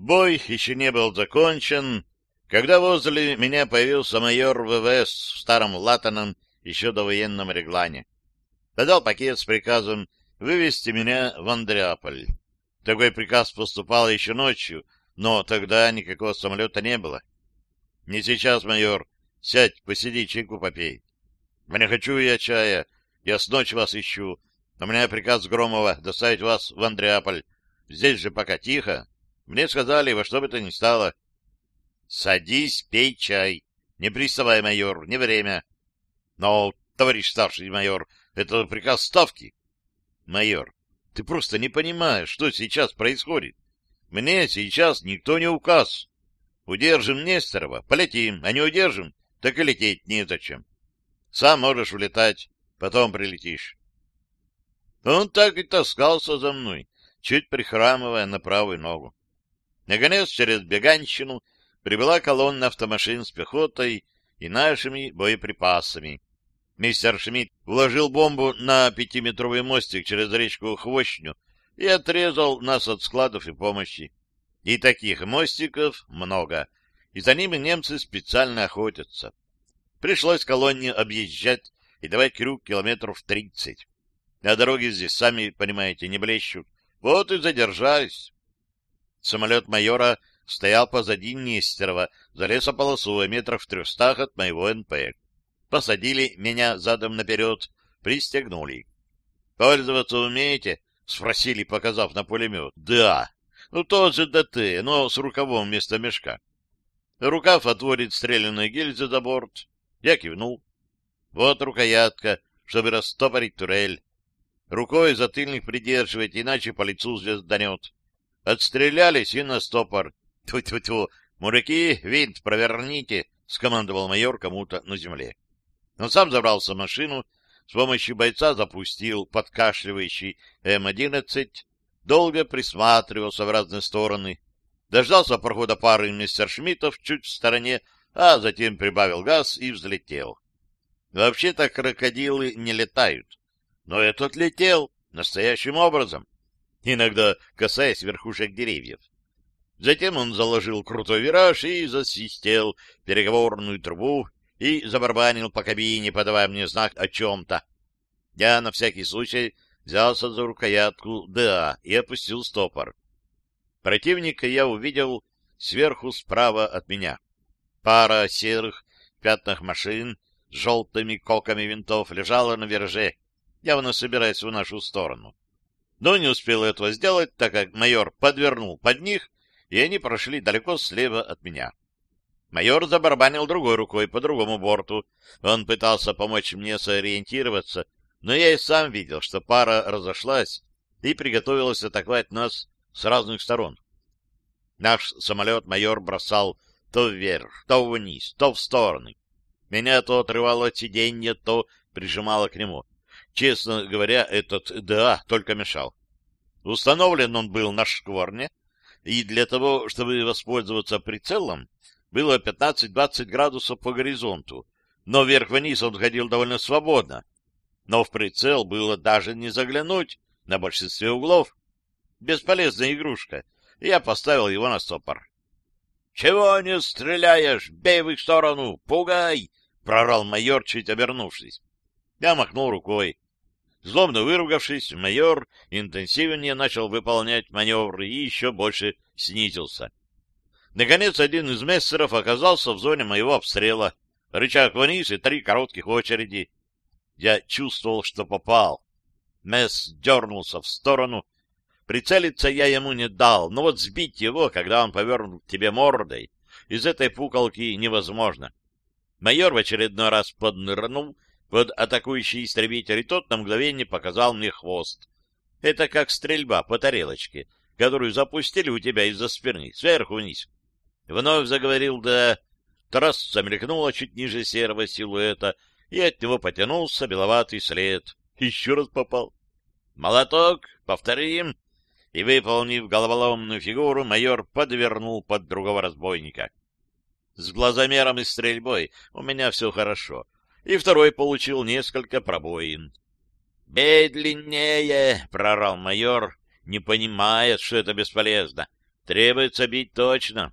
Бой еще не был закончен, когда возле меня появился майор ВВС в старом латаном еще до военном реглане. Подал пакет с приказом вывести меня в Андреаполь. Такой приказ поступал еще ночью, но тогда никакого самолета не было. Не сейчас, майор. Сядь, посиди, чайку попей. Не хочу я чая. Я с ночи вас ищу. У меня приказ Громова доставить вас в Андреаполь. Здесь же пока тихо. Мне сказали, во что бы то ни стало. Садись, пей чай. Не приставай, майор, не время. Но, товарищ старший майор, это приказ ставки. Майор, ты просто не понимаешь, что сейчас происходит. Мне сейчас никто не указ. Удержим Нестерова, полетим, а не удержим, так и лететь незачем. Сам можешь улетать, потом прилетишь. Он так и таскался за мной, чуть прихрамывая на правую ногу. Наконец, через Беганщину прибыла колонна автомашин с пехотой и нашими боеприпасами. Мистер Шмидт вложил бомбу на пятиметровый мостик через речку Хвощню и отрезал нас от складов и помощи. И таких мостиков много, и за ними немцы специально охотятся. Пришлось колонне объезжать и давать крюк километров тридцать. А дороги здесь, сами понимаете, не блещут. Вот и задержались. Самолет майора стоял позади Нестерова, за лесополосу, метров в трехстах от моего НП. Посадили меня задом наперед, пристегнули. «Пользоваться умеете?» — спросили, показав на пулемет. «Да». «Ну, тот же ДТ, но с рукавом вместо мешка». Рукав отворит стрелянной гильзы за борт. Я кивнул. Вот рукоятка, чтобы растопорить турель. Рукой затыльник придерживайте, иначе по лицу звезданет. Отстрелялись и на стопор. Тьфу-тьфу-тьфу, мужики, винт проверните, — скомандовал майор кому-то на земле. Он сам забрался в машину, с помощью бойца запустил подкашливающий М-11, долго присматривался в разные стороны, дождался прохода пары мистер-шмиттов чуть в стороне, а затем прибавил газ и взлетел. Вообще-то крокодилы не летают, но этот летел настоящим образом, иногда касаясь верхушек деревьев. Затем он заложил крутой вираж и засвистел переговорную трубу, и забарбанил по кабине, подавая мне знак о чем-то. Я на всякий случай взялся за рукоятку ДА и опустил стопор. Противника я увидел сверху справа от меня. Пара серых пятнах машин с желтыми коками винтов лежала на вираже, явно собираясь в нашу сторону. Но не успел этого сделать, так как майор подвернул под них, и они прошли далеко слева от меня. Майор забарбанил другой рукой по другому борту. Он пытался помочь мне сориентироваться, но я и сам видел, что пара разошлась и приготовилась атаковать нас с разных сторон. Наш самолет майор бросал то вверх, то вниз, то в стороны. Меня то отрывало от сиденья, то прижимало к нему. Честно говоря, этот ДА только мешал. Установлен он был на шкворне, и для того, чтобы воспользоваться прицелом, было 15-20 градусов по горизонту, но вверх-вниз он ходил довольно свободно. Но в прицел было даже не заглянуть на большинстве углов. Бесполезная игрушка. Я поставил его на стопор. — Чего не стреляешь? Бей в их сторону! Пугай! — прорал майор, чуть обернувшись. Я махнул рукой. Злобно выругавшись, майор интенсивнее начал выполнять маневры и еще больше снизился. Наконец, один из мессеров оказался в зоне моего обстрела. Рычаг вниз и три коротких очереди. Я чувствовал, что попал. Месс дернулся в сторону. Прицелиться я ему не дал, но вот сбить его, когда он повернул тебе мордой, из этой пуколки невозможно. Майор в очередной раз поднырнул под атакующий истребитель, и тот на мгновение показал мне хвост. Это как стрельба по тарелочке, которую запустили у тебя из-за спины, сверху вниз. Вновь заговорил «да». Трасса мелькнула чуть ниже серого силуэта, и от него потянулся беловатый след. Еще раз попал. «Молоток! Повторим!» И, выполнив головоломную фигуру, майор подвернул под другого разбойника. С глазомером и стрельбой у меня все хорошо. И второй получил несколько пробоин. «Бей длиннее!» — прорал майор, не понимая, что это бесполезно. Требуется бить точно.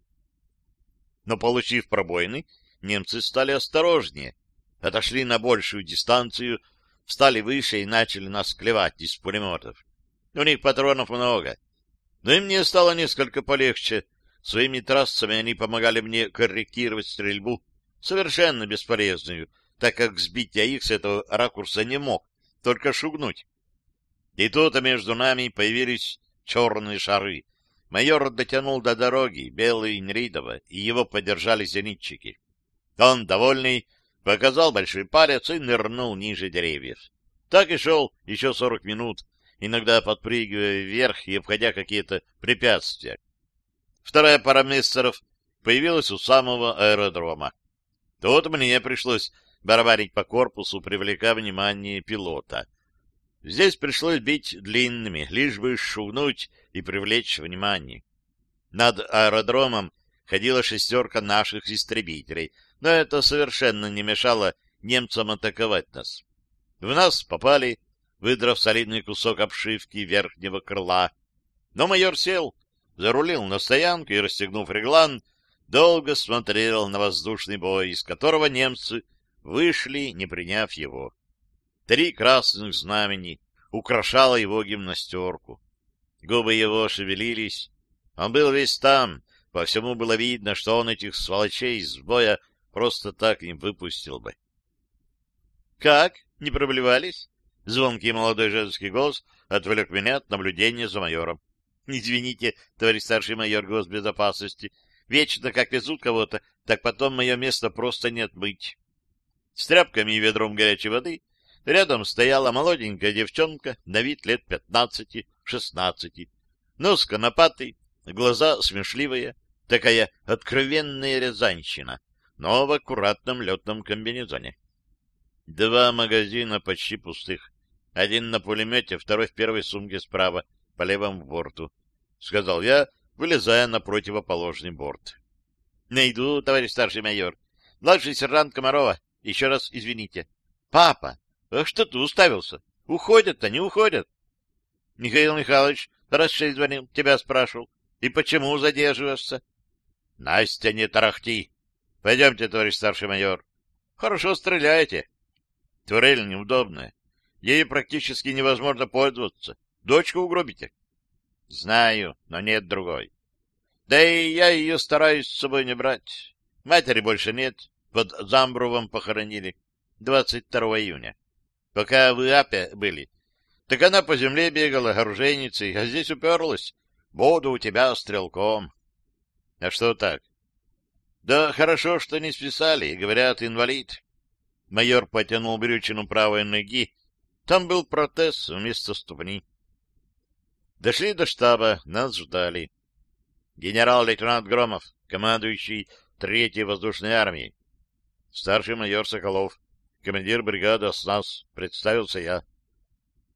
Но, получив пробоины, немцы стали осторожнее, отошли на большую дистанцию, встали выше и начали нас клевать из пулеметов. У них патронов много. Но им не стало несколько полегче. Своими трассами они помогали мне корректировать стрельбу, совершенно бесполезную, так как сбить я их с этого ракурса не мог, только шугнуть. И тут между нами появились черные шары. Майор дотянул до дороги, белый Нридова, и его поддержали зенитчики. Он, довольный, показал большой палец и нырнул ниже деревьев. Так и шел еще сорок минут, иногда подпрыгивая вверх и обходя какие-то препятствия. Вторая пара мессеров появилась у самого аэродрома. Тут мне пришлось барабанить по корпусу, привлекая внимание пилота. Здесь пришлось бить длинными, лишь бы шугнуть и привлечь внимание. Над аэродромом ходила шестерка наших истребителей, но это совершенно не мешало немцам атаковать нас. В нас попали, выдрав солидный кусок обшивки верхнего крыла. Но майор сел, зарулил на стоянку и, расстегнув реглан, долго смотрел на воздушный бой, из которого немцы вышли, не приняв его. Три красных знамени украшало его гимнастерку. Губы его шевелились. Он был весь там. По всему было видно, что он этих сволочей из боя просто так не выпустил бы. — Как? Не проблевались? Звонкий молодой женский голос отвлек меня от наблюдения за майором. — Извините, товарищ старший майор госбезопасности, вечно как везут кого-то, так потом мое место просто нет быть. С тряпками и ведром горячей воды рядом стояла молоденькая девчонка на вид лет пятнадцати-шестнадцати. Нос конопатый, глаза смешливые, такая откровенная рязанщина, но в аккуратном летном комбинезоне. Два магазина почти пустых. Один на пулемете, второй в первой сумке справа, по левому борту, — сказал я, вылезая на противоположный борт. — Найду, товарищ старший майор. Младший сержант Комарова, еще раз извините. — Папа, а что ты уставился? Уходят-то, не уходят. — Михаил Михайлович, раз шесть звонил, тебя спрашивал. И почему задерживаешься? — Настя, не тарахти. Пойдемте, товарищ старший майор. Хорошо стреляете. Турель неудобная. Ею практически невозможно пользоваться. Дочку угробите. — Знаю, но нет другой. Да и я ее стараюсь с собой не брать. Матери больше нет. Под Замбровым похоронили 22 июня. Пока в Иапе были, так она по земле бегала оружейницей, а здесь уперлась. Буду у тебя стрелком. А что так? Да хорошо, что не списали, говорят, инвалид. Майор потянул брючину правой ноги. Там был протез вместо ступни. Дошли до штаба, нас ждали. Генерал-лейтенант Громов, командующий Третьей воздушной армией. Старший майор Соколов, командир бригады СНАС, представился я.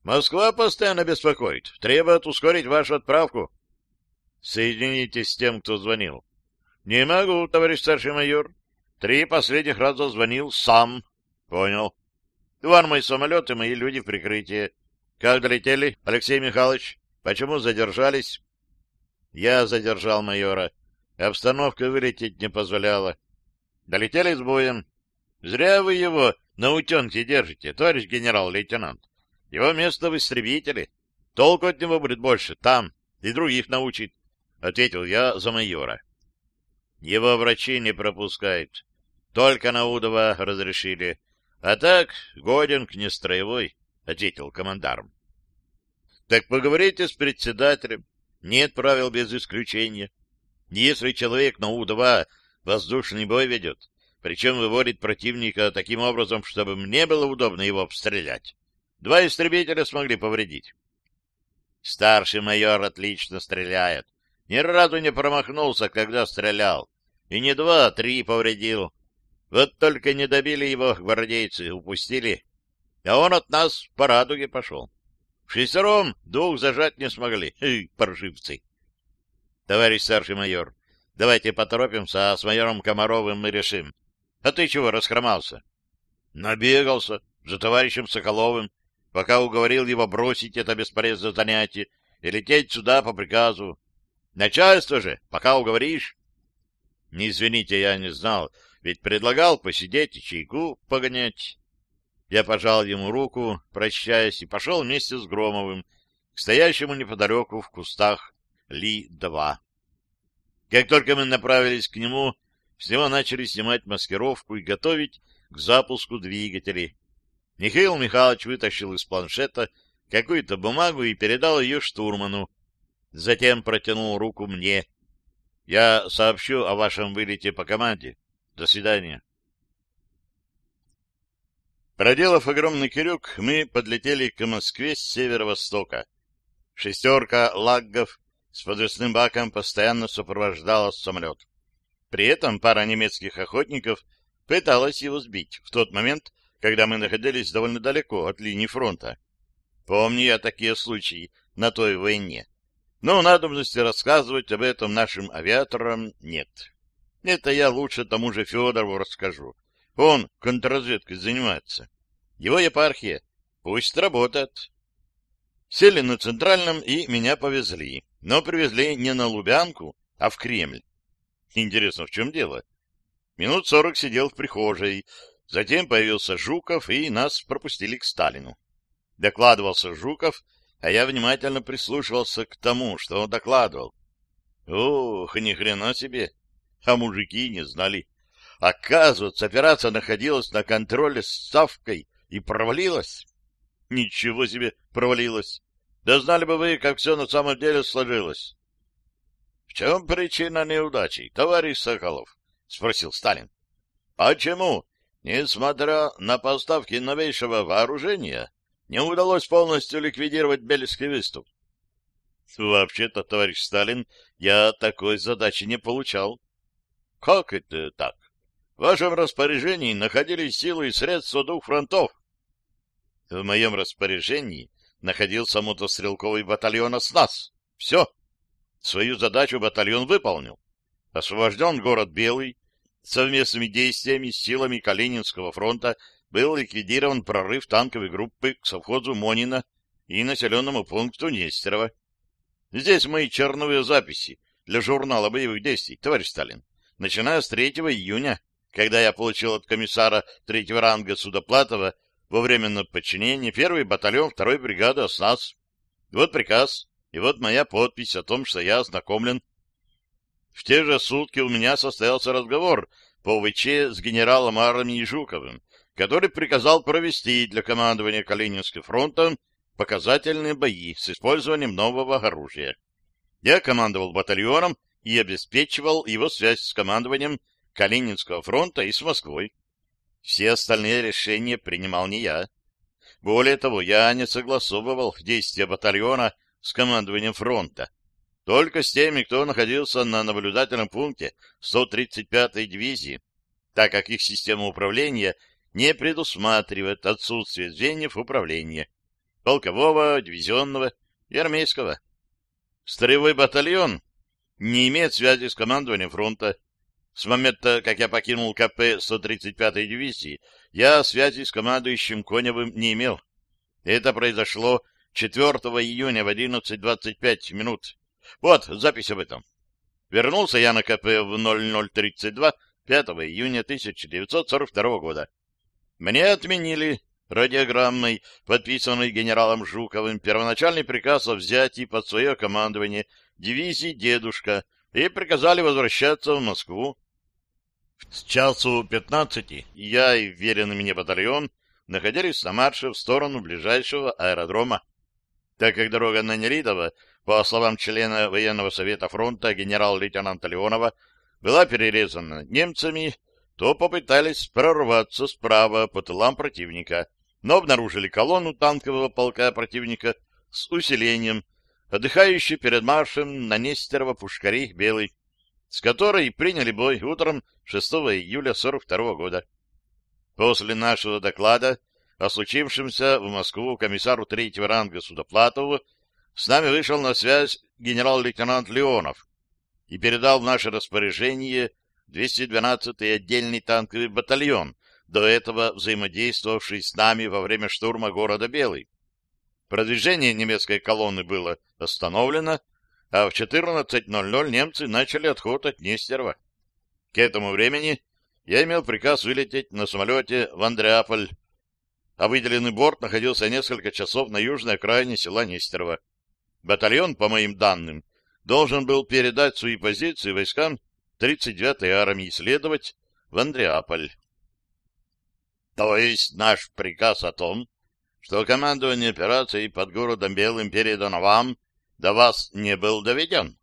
Москва постоянно беспокоит. Требует ускорить вашу отправку. Соединитесь с тем, кто звонил. Не могу, товарищ старший майор. Три последних раза звонил сам. Понял. Ван мой самолет и мои люди в прикрытии. Как долетели, Алексей Михайлович? Почему задержались? Я задержал майора. Обстановка вылететь не позволяла. Долетели с боем. Зря вы его на утенке держите, товарищ генерал-лейтенант. Его место в истребителе. Толку от него будет больше там, и других научит, — ответил я за майора. Его врачи не пропускают. Только на Удова разрешили. А так, годен к нестроевой, — ответил командарм. Так поговорите с председателем. Нет правил без исключения. Если человек на У-2 воздушный бой ведет, причем выводит противника таким образом, чтобы мне было удобно его обстрелять, два истребителя смогли повредить. Старший майор отлично стреляет. Ни разу не промахнулся, когда стрелял. И не два, а три повредил. Вот только не добили его гвардейцы, упустили. А он от нас по радуге пошел. Шестером двух зажать не смогли. Эй, паршивцы! Товарищ старший майор, давайте поторопимся, а с майором Комаровым мы решим. А ты чего расхромался? Набегался за товарищем Соколовым, пока уговорил его бросить это бесполезное занятие и лететь сюда по приказу. Начальство же, пока уговоришь. Не извините, я не знал, ведь предлагал посидеть и чайку погонять. Я пожал ему руку, прощаясь, и пошел вместе с Громовым к стоящему неподалеку в кустах Ли-2. Как только мы направились к нему, с него начали снимать маскировку и готовить к запуску двигателей. Михаил Михайлович вытащил из планшета какую-то бумагу и передал ее штурману. Затем протянул руку мне. Я сообщу о вашем вылете по команде. До свидания. Проделав огромный крюк, мы подлетели к Москве с северо-востока. Шестерка лаггов с подвесным баком постоянно сопровождала самолет. При этом пара немецких охотников пыталась его сбить в тот момент, когда мы находились довольно далеко от линии фронта. Помню я такие случаи на той войне. Но надобности рассказывать об этом нашим авиаторам нет. Это я лучше тому же Федорову расскажу. Он контрразведкой занимается. Его епархия. Пусть работает. Сели на Центральном и меня повезли. Но привезли не на Лубянку, а в Кремль. Интересно, в чем дело? Минут сорок сидел в прихожей. Затем появился Жуков, и нас пропустили к Сталину. Докладывался Жуков, а я внимательно прислушивался к тому, что он докладывал. Ох, ни хрена себе! А мужики не знали. Оказывается, операция находилась на контроле с Ставкой и провалилась. Ничего себе провалилась. Да знали бы вы, как все на самом деле сложилось. — В чем причина неудачи, товарищ Соколов? — спросил Сталин. — Почему, несмотря на поставки новейшего вооружения, не удалось полностью ликвидировать Бельский выступ? — Вообще-то, товарищ Сталин, я такой задачи не получал. — Как это так? В вашем распоряжении находились силы и средства двух фронтов. В моем распоряжении находился мотострелковый батальон «Оснас». Все. Свою задачу батальон выполнил. Освобожден город Белый. Совместными действиями с силами Калининского фронта был ликвидирован прорыв танковой группы к совхозу Монина и населенному пункту Нестерова. Здесь мои черновые записи для журнала боевых действий, товарищ Сталин, начиная с 3 июня, когда я получил от комиссара третьего ранга Судоплатова во временном подчинении первый батальон второй бригады ОСНАС. Вот приказ, и вот моя подпись о том, что я ознакомлен. В те же сутки у меня состоялся разговор по ВЧ с генералом армии Жуковым, который приказал провести для командования Калининским фронтом показательные бои с использованием нового оружия. Я командовал батальоном и обеспечивал его связь с командованием Калининского фронта и с Москвой. Все остальные решения принимал не я. Более того, я не согласовывал действия батальона с командованием фронта, только с теми, кто находился на наблюдательном пункте 135-й дивизии, так как их система управления не предусматривает отсутствие звеньев управления полкового, дивизионного и армейского. Строевой батальон не имеет связи с командованием фронта. С момента, как я покинул КП 135-й дивизии, я связи с командующим Коневым не имел. Это произошло 4 июня в 11.25 минут. Вот запись об этом. Вернулся я на КП в 0032 5 июня 1942 года. Мне отменили радиограммой, подписанной генералом Жуковым, первоначальный приказ о взятии под свое командование дивизии «Дедушка» и приказали возвращаться в Москву. С часу пятнадцати я и веренный мне батальон находились на марше в сторону ближайшего аэродрома. Так как дорога на Нелидово, по словам члена военного совета фронта генерал-лейтенанта Леонова, была перерезана немцами, то попытались прорваться справа по тылам противника, но обнаружили колонну танкового полка противника с усилением, отдыхающий перед маршем на Нестерово пушкари Белый, с которой приняли бой утром 6 июля 42 года. После нашего доклада о случившемся в Москву комиссару третьего ранга Судоплатову с нами вышел на связь генерал-лейтенант Леонов и передал в наше распоряжение 212-й отдельный танковый батальон, до этого взаимодействовавший с нами во время штурма города Белый. Продвижение немецкой колонны было остановлено, а в 14.00 немцы начали отход от Нестерова. К этому времени я имел приказ вылететь на самолете в Андреаполь, а выделенный борт находился несколько часов на южной окраине села Нестерова. Батальон, по моим данным, должен был передать свои позиции войскам 39-й армии следовать в Андреаполь. То есть наш приказ о том, что командование операцией под городом Белым передано вам, до вас не был доведен?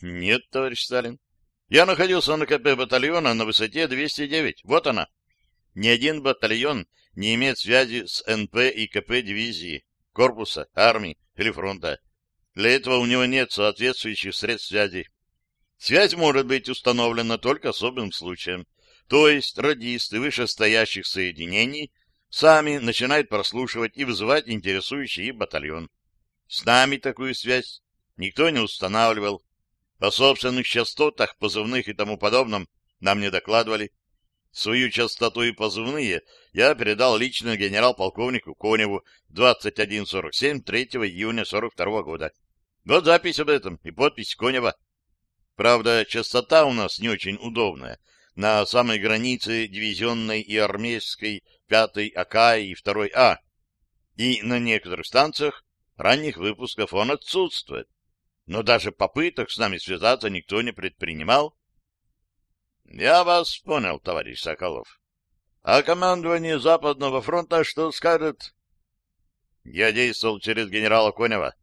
Нет, товарищ Сталин. Я находился на КП батальона на высоте 209. Вот она. Ни один батальон не имеет связи с НП и КП дивизии, корпуса, армии или фронта. Для этого у него нет соответствующих средств связи. Связь может быть установлена только особым случаем. То есть радисты вышестоящих соединений сами начинают прослушивать и вызывать интересующий их батальон. С нами такую связь никто не устанавливал. О собственных частотах, позывных и тому подобном нам не докладывали. Свою частоту и позывные я передал лично генерал-полковнику Коневу 2147 3 июня 42 года. Вот запись об этом и подпись Конева. Правда, частота у нас не очень удобная. На самой границе дивизионной и армейской 5 АК и 2 А. И на некоторых станциях ранних выпусков он отсутствует. Но даже попыток с нами связаться никто не предпринимал. Я вас понял, товарищ Соколов. А командование Западного фронта что скажет? Я действовал через генерала Конева.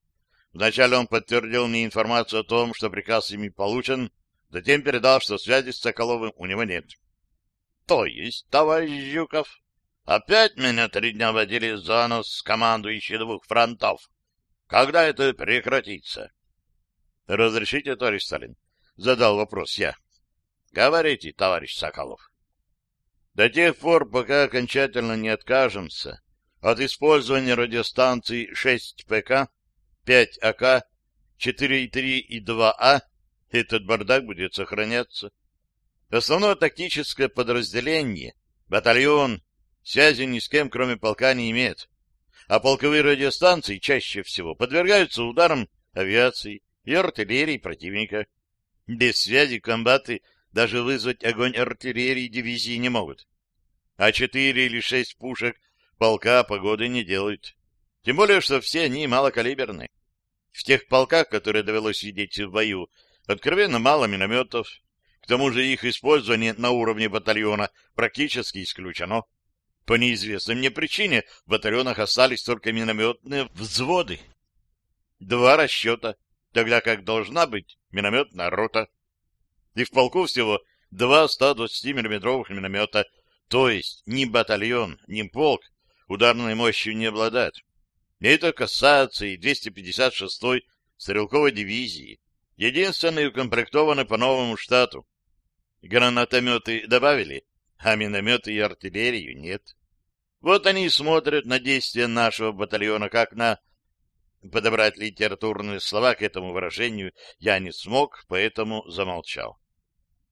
Вначале он подтвердил мне информацию о том, что приказ ими получен, затем передал, что связи с Соколовым у него нет. — То есть, товарищ Жуков, опять меня три дня водили за нос с командующей двух фронтов. Когда это прекратится? — Разрешите, товарищ Сталин? — задал вопрос я. — Говорите, товарищ Соколов. — До тех пор, пока окончательно не откажемся от использования радиостанций 6 ПК, 5 АК, 4,3 и 2А, этот бардак будет сохраняться. Основное тактическое подразделение, батальон, связи ни с кем, кроме полка, не имеет. А полковые радиостанции чаще всего подвергаются ударам авиации и артиллерии противника. Без связи комбаты даже вызвать огонь артиллерии дивизии не могут. А четыре или шесть пушек полка погоды не делают. Тем более, что все они малокалиберны. В тех полках, которые довелось видеть в бою, откровенно мало минометов. К тому же их использование на уровне батальона практически исключено. По неизвестной мне причине в батальонах остались только минометные взводы. Два расчета, тогда как должна быть минометная рота. И в полку всего два 120 миллиметровых миномета, то есть ни батальон, ни полк ударной мощью не обладает. Это касается и 256-й стрелковой дивизии, единственной укомплектованной по новому штату. Гранатометы добавили, а минометы и артиллерию нет. Вот они и смотрят на действия нашего батальона, как на... Подобрать литературные слова к этому выражению я не смог, поэтому замолчал.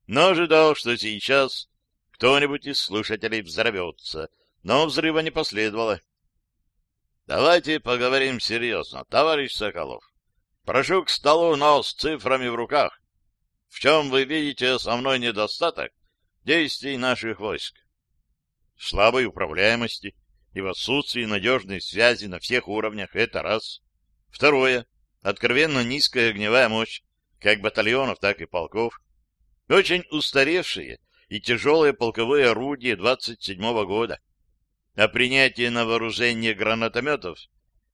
Но ожидал, что сейчас кто-нибудь из слушателей взорвется, но взрыва не последовало. Давайте поговорим серьезно, товарищ Соколов. Прошу к столу, но с цифрами в руках. В чем вы видите основной недостаток действий наших войск? В слабой управляемости и в отсутствии надежной связи на всех уровнях. Это раз. Второе. Откровенно низкая огневая мощь, как батальонов, так и полков. Очень устаревшие и тяжелые полковые орудия 27-го года а принятие на вооружение гранатометов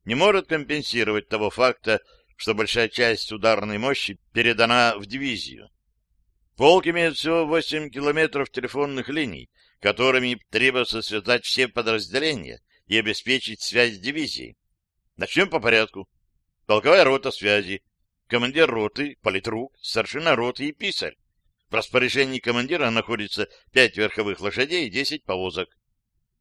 не может компенсировать того факта, что большая часть ударной мощи передана в дивизию. Полк имеет всего 8 километров телефонных линий, которыми требуется связать все подразделения и обеспечить связь с дивизией. Начнем по порядку. Полковая рота связи, командир роты, политрук, старшина роты и писарь. В распоряжении командира находится 5 верховых лошадей и 10 повозок.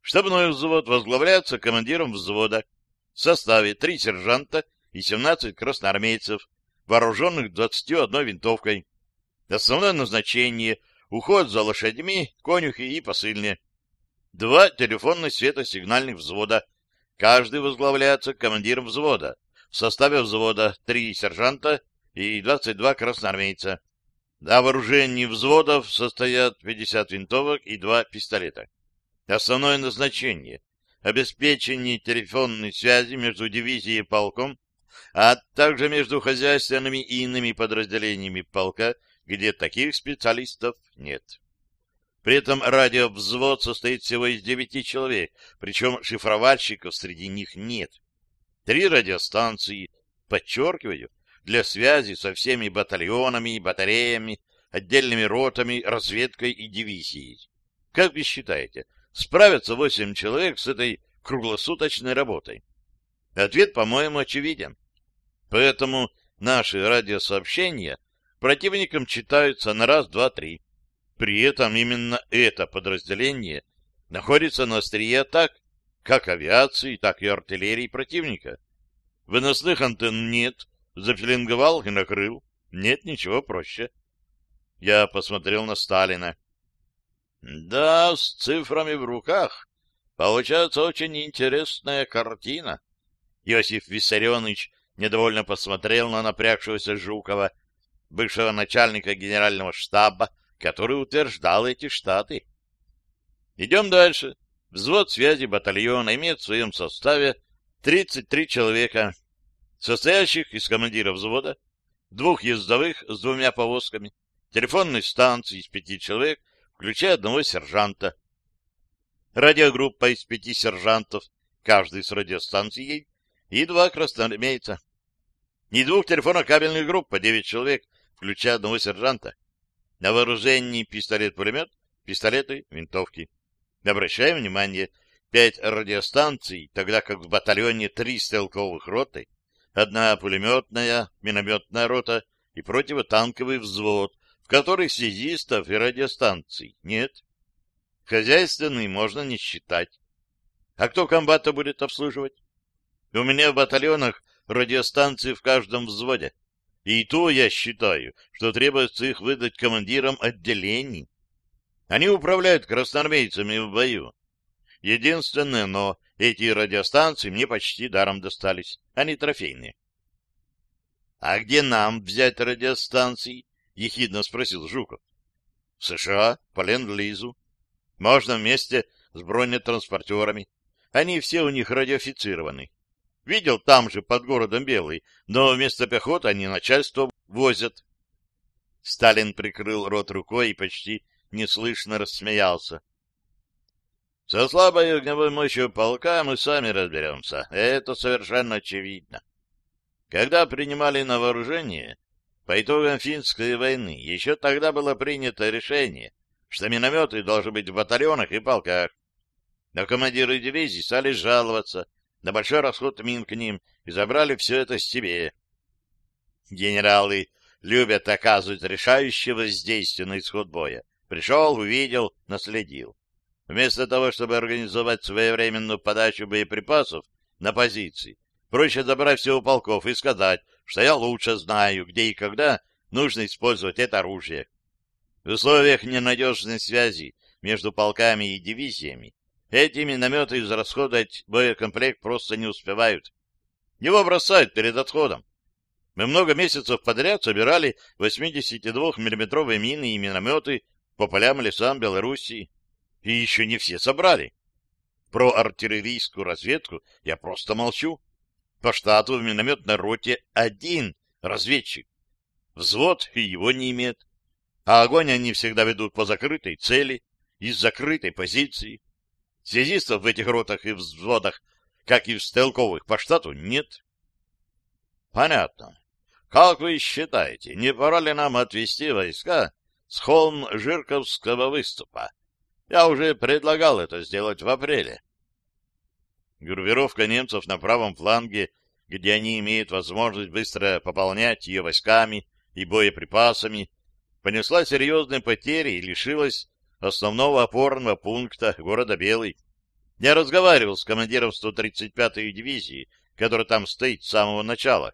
Штабной взвод возглавляется командиром взвода в составе три сержанта и 17 красноармейцев, вооруженных 21 винтовкой. Основное назначение — уход за лошадьми, конюхи и посыльные. Два телефонно-светосигнальных взвода. Каждый возглавляется командиром взвода. В составе взвода три сержанта и 22 красноармейца. На вооружении взводов состоят 50 винтовок и 2 пистолета. Основное назначение — обеспечение телефонной связи между дивизией и полком, а также между хозяйственными и иными подразделениями полка, где таких специалистов нет. При этом радиовзвод состоит всего из девяти человек, причем шифровальщиков среди них нет. Три радиостанции, подчеркиваю, для связи со всеми батальонами, батареями, отдельными ротами, разведкой и дивизией. Как вы считаете, справятся восемь человек с этой круглосуточной работой? Ответ, по-моему, очевиден. Поэтому наши радиосообщения противникам читаются на раз, два, три. При этом именно это подразделение находится на острие атак, как авиации, так и артиллерии противника. Выносных антенн нет, запеленговал и накрыл. Нет ничего проще. Я посмотрел на Сталина. Да, с цифрами в руках получается очень интересная картина. Иосиф Виссарионович недовольно посмотрел на напрягшегося Жукова, бывшего начальника генерального штаба, который утверждал эти штаты. Идем дальше. Взвод связи батальона имеет в своем составе 33 человека, состоящих из командира взвода, двух ездовых с двумя повозками, телефонной станции из пяти человек, включая одного сержанта, радиогруппа из пяти сержантов, каждый с радиостанцией, и два красноармейца. И двух телефонно-кабельных групп по девять человек, включая одного сержанта. На вооружении пистолет-пулемет, пистолеты, винтовки. Обращаем внимание, пять радиостанций, тогда как в батальоне три стрелковых роты, одна пулеметная, минометная рота и противотанковый взвод, в которых связистов и радиостанций нет. Хозяйственный можно не считать. А кто комбата будет обслуживать? У меня в батальонах радиостанции в каждом взводе. И то я считаю, что требуется их выдать командирам отделений. Они управляют красноармейцами в бою. Единственное, но эти радиостанции мне почти даром достались. Они трофейные. — А где нам взять радиостанции? — ехидно спросил Жуков. — В США, по ленд-лизу. Можно вместе с бронетранспортерами. Они все у них радиофицированы. Видел там же, под городом Белый, но вместо пехоты они начальство возят. Сталин прикрыл рот рукой и почти неслышно рассмеялся. Со слабой огневой мощью полка мы сами разберемся. Это совершенно очевидно. Когда принимали на вооружение, по итогам финской войны, еще тогда было принято решение, что минометы должны быть в батальонах и полках. Но командиры дивизий стали жаловаться на большой расход мин к ним и забрали все это себе. Генералы любят оказывать решающее воздействие на исход боя. Пришел, увидел, наследил. Вместо того, чтобы организовать своевременную подачу боеприпасов на позиции, проще забрать все у полков и сказать, что я лучше знаю, где и когда нужно использовать это оружие. В условиях ненадежной связи между полками и дивизиями эти минометы израсходовать боекомплект просто не успевают. Его бросают перед отходом. Мы много месяцев подряд собирали 82-миллиметровые мины и минометы по полям лесам Белоруссии и еще не все собрали. Про артиллерийскую разведку я просто молчу. По штату в минометной роте один разведчик. Взвод его не имеет. А огонь они всегда ведут по закрытой цели, из закрытой позиции. Связистов в этих ротах и взводах, как и в стрелковых, по штату нет. Понятно. Как вы считаете, не пора ли нам отвести войска с холм Жирковского выступа? Я уже предлагал это сделать в апреле. Группировка немцев на правом фланге, где они имеют возможность быстро пополнять ее войсками и боеприпасами, понесла серьезные потери и лишилась основного опорного пункта города Белый. Я разговаривал с командиром 135-й дивизии, который там стоит с самого начала.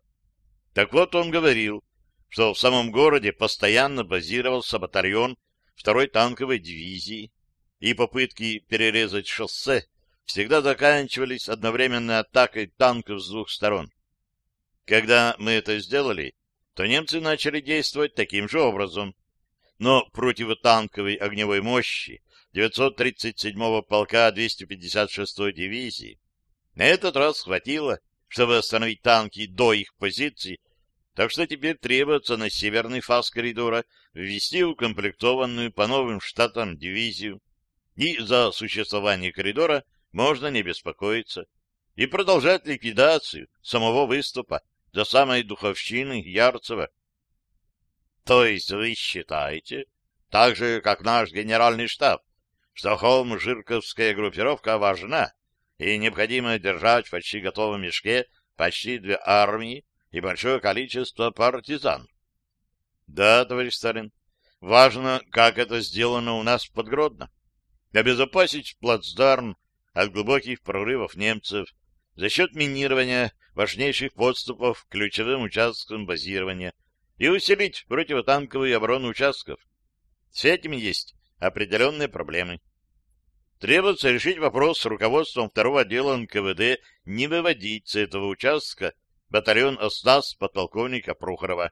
Так вот он говорил, что в самом городе постоянно базировался батальон второй танковой дивизии, и попытки перерезать шоссе всегда заканчивались одновременной атакой танков с двух сторон. Когда мы это сделали, то немцы начали действовать таким же образом. Но противотанковой огневой мощи 937-го полка 256-й дивизии на этот раз хватило, чтобы остановить танки до их позиций, так что теперь требуется на северный фас коридора ввести укомплектованную по новым штатам дивизию, и за существование коридора можно не беспокоиться, и продолжать ликвидацию самого выступа до самой духовщины Ярцева. То есть вы считаете, так же, как наш генеральный штаб, что холм-жирковская группировка важна, и необходимо держать в почти готовом мешке почти две армии и большое количество партизан. Да, товарищ Сталин, важно, как это сделано у нас в Подгродно. Обезопасить плацдарм от глубоких прорывов немцев за счет минирования важнейших подступов к ключевым участкам базирования и усилить противотанковую оборону участков. С этим есть определенные проблемы. Требуется решить вопрос с руководством второго отдела НКВД не выводить с этого участка батальон ОСНАС подполковника Прохорова.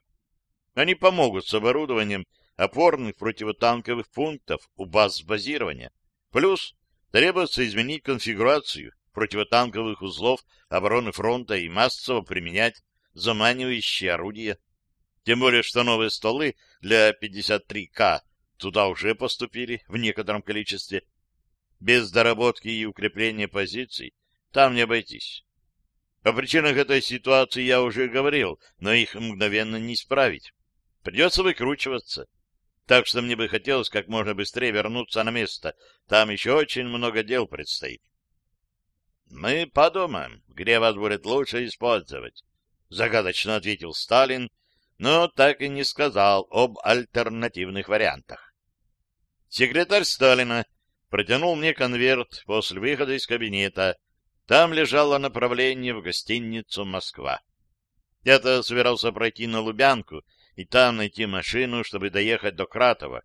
Они помогут с оборудованием опорных противотанковых пунктов у баз базирования. Плюс требуется изменить конфигурацию противотанковых узлов обороны фронта и массово применять заманивающие орудия. Тем более, что новые столы для 53К туда уже поступили в некотором количестве. Без доработки и укрепления позиций там не обойтись. О причинах этой ситуации я уже говорил, но их мгновенно не исправить. Придется выкручиваться. Так что мне бы хотелось как можно быстрее вернуться на место. Там еще очень много дел предстоит. Мы подумаем, где вас будет лучше использовать, загадочно ответил Сталин, но так и не сказал об альтернативных вариантах. Секретарь Сталина протянул мне конверт после выхода из кабинета. Там лежало направление в гостиницу «Москва». Я-то собирался пройти на Лубянку и там найти машину, чтобы доехать до Кратова.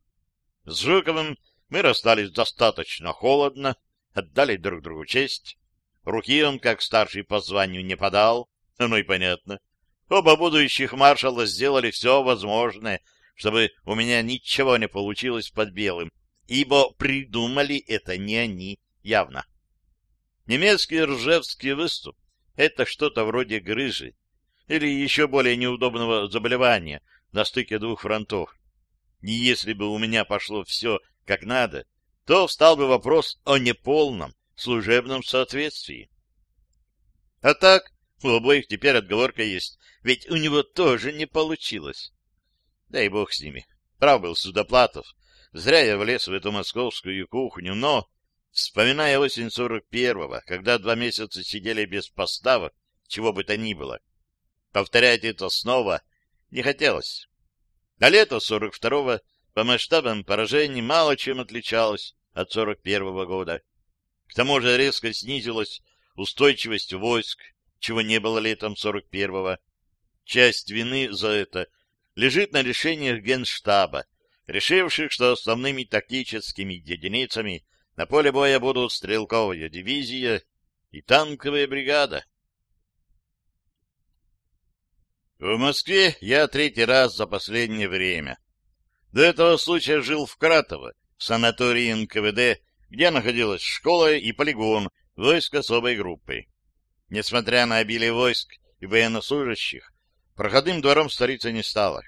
С Жуковым мы расстались достаточно холодно, отдали друг другу честь. Руки он, как старший по званию, не подал, ну и понятно. Оба будущих маршала сделали все возможное, чтобы у меня ничего не получилось под белым, ибо придумали это не они, явно. Немецкий Ржевский выступ — это что-то вроде грыжи или еще более неудобного заболевания на стыке двух фронтов. И если бы у меня пошло все как надо, то встал бы вопрос о неполном служебном соответствии. А так, у обоих теперь отговорка есть, ведь у него тоже не получилось. Да и бог с ними. Прав был Судоплатов. Зря я влез в эту московскую кухню, но, вспоминая осень сорок первого, когда два месяца сидели без поставок, чего бы то ни было, повторять это снова не хотелось. А лето сорок второго по масштабам поражений мало чем отличалось от сорок первого года. К тому же резко снизилась устойчивость войск, чего не было летом 41-го. Часть вины за это лежит на решениях Генштаба, решивших, что основными тактическими единицами на поле боя будут стрелковая дивизия и танковая бригада. В Москве я третий раз за последнее время. До этого случая жил в Кратово, в санатории НКВД, где находилась школа и полигон войск особой группы. Несмотря на обилие войск и военнослужащих, проходным двором столица не стала.